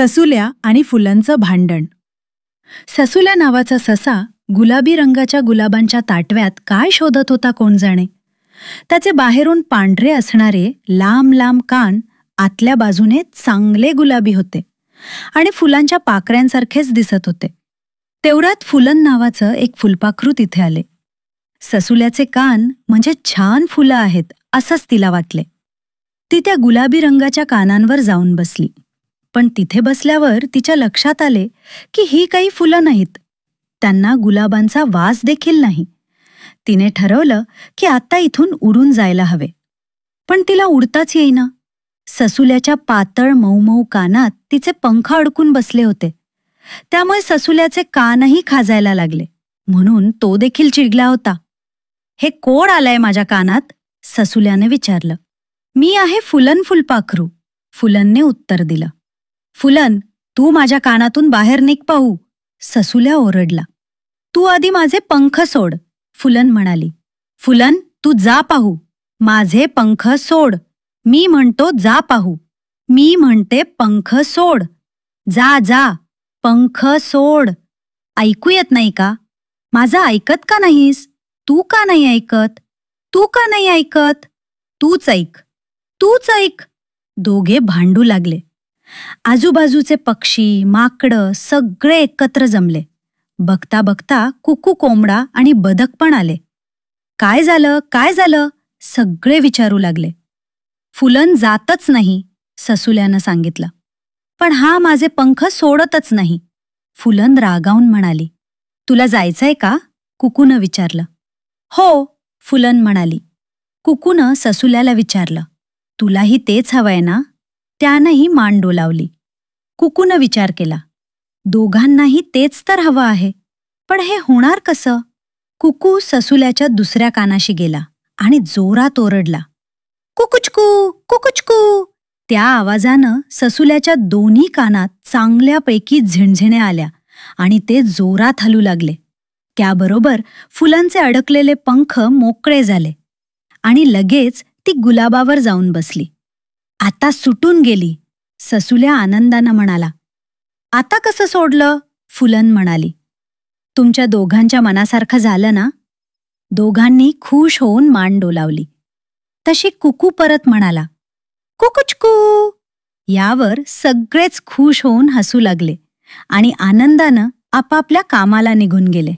ससुल्या आणि फुलांचं भांडण. ससुल्या नावाचा ससा गुलाबी रंगाच्या गुलाबांच्या ताटव्यात काय शोधत होता कोण जाणे त्याचे बाहेरून पांढरे असणारे लांब लांब कान आतल्या बाजूने चांगले गुलाबी होते आणि फुलांच्या पाकऱ्यांसारखेच दिसत होते. तेवढ्यात फुलन नावाचं एक फुलपाखरू तिथे आले. ससुल्याचे कान म्हणजे छान फुलं आहेत असंच तिला वाटले. ती त्या गुलाबी रंगाच्या कानांवर जाऊन बसली. पण तिथे बसल्यावर तिच्या लक्षात आले की ही काही फुलं नाहीत. त्यांना गुलाबांचा वास देखील नाही. तिने ठरवलं की आता इथून उडून जायला हवे. पण तिला उडताच येईना. ससुल्याच्या पातळ मऊ कानात तिचे पंख अडकून बसले होते. त्यामुळे ससुल्याचे कानही खाजायला लागले. म्हणून तो देखील चिडला होता. हे कोड आलंय माझ्या कानात? ससुल्याने विचारलं. मी आहे फुलन फुलपाखरू फुलनने उत्तर दिलं. फुलन तू माझ्या कानातून बाहेर निघ पाहू. ससुल्या ओरडला. तू आधी माझे पंख सोड फुलन म्हणाली. फुलन तू जा पाहू. माझे पंख सोड. मी म्हणतो जा पाहू. मी म्हणते पंख सोड. जा जा पंख सोड. ऐकू येत नाही का? माझं ऐकत का नाहीस? तू का नाही ऐकत? तू का नाही ऐकत? तूच ऐक. तूच ऐक. दोघे भांडू लागले. आजूबाजूचे पक्षी माकडं सगळे एकत्र जमले. बघता बघता कुकू कोंबडा आणि बदक पण आले. काय झालं? काय झालं? सगळे विचारू लागले. फुलन जातच नाही ससुल्यानं सांगितलं. पण हा माझे पंख सोडतच नाही फुलन रागावून म्हणाली. तुला जायचंय का? कुकूनं विचारलं. हो फुलन म्हणाली. कुकूनं ससुल्याला विचारलं. तुलाही तेच हवंय ना? त्यानंही मान डोलावली. कुकूनं विचार केला दोघांनाही तेच तर हवं आहे पण हे होणार कसं? कुकू ससुल्याच्या दुसऱ्या कानाशी गेला आणि जोरात ओरडला कुकुचकू कुकुचकू! त्या आवाजानं ससुल्याच्या दोन्ही कानात चांगल्यापैकी झिणझिणे आल्या आणि ते जोरात हलू लागले. त्याबरोबर फुलांचे अडकलेले पंख मोकळे झाले आणि लगेच ती गुलाबावर जाऊन बसली. आता सुटून गेली. ससुल्या आनंदानं म्हणाला आता कसं सोडलं? फुलन म्हणाली. तुमच्या दोघांच्या मनासारखं झालं ना? दोघांनी खुश होऊन मान डोलावली. तशी कुकू परत म्हणाला कुकुचकू यावर सगळेच खुश होऊन हसू लागले आणि आनंदानं आपापल्या कामाला निघून गेले.